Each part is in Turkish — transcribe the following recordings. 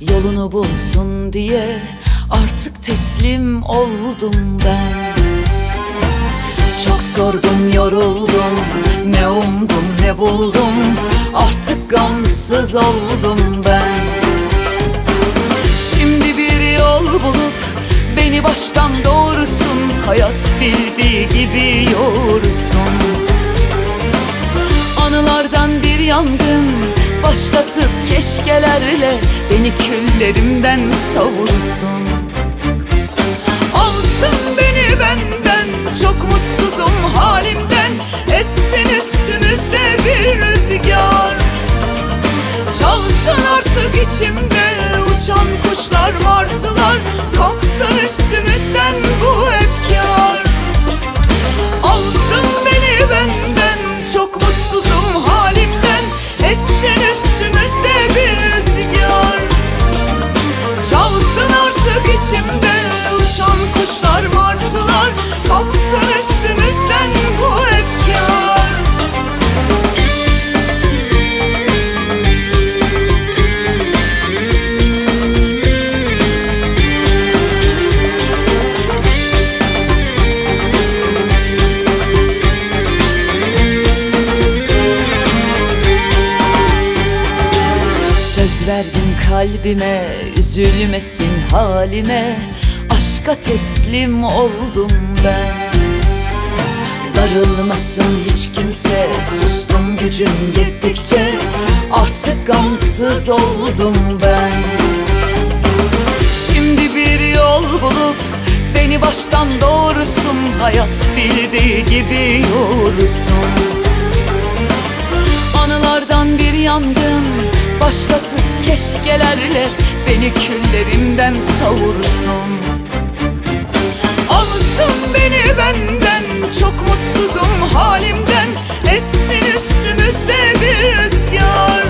yolunu bulsun diye Artık teslim oldum ben. Çok sordum yoruldum Ne umdum ne buldum Artık gamsız oldum ben. Şimdi bir yol bulup Beni baştan doğrusun Hayat bildiği gibi yoğursun Başlatıp keşkelerle Beni küllerimden savursun. Alsın beni benden Çok mutsuzum halimden. Essin üstümüzde bir rüzgar. Çalsın artık içimde Uçan kuşlar martılar. Kalksın üstümüzden verdim kalbime Üzülmesin halime. Aşka teslim oldum ben. Darılmasın hiç kimse Sustum gücüm yettikçe. Artık gamsız oldum ben. Şimdi bir yol bulup Beni baştan doğrusun. Hayat bildiği gibi yoğursun Anılardan bir yangın Başlatıp keşkelerle Beni küllerimden savursun. Alsın beni benden Çok mutsuzum halimden. Essin üstümüzde bir rüzgar.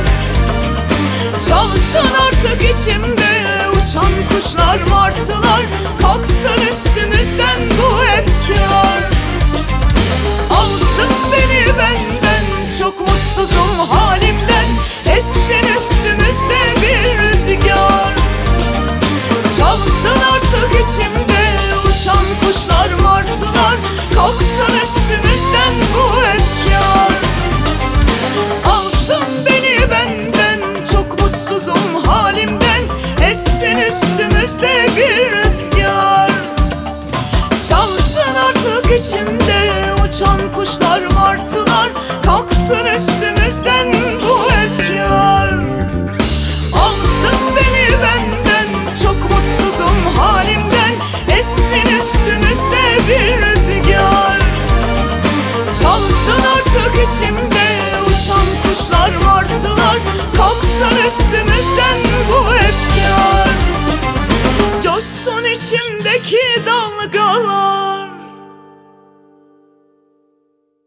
Çalsın artık içimde Uçan kuşlar martılar. Kalksın üstümüzden bu efkar. Alsın beni benden Çok mutsuzum halimden içimdeki damgalar.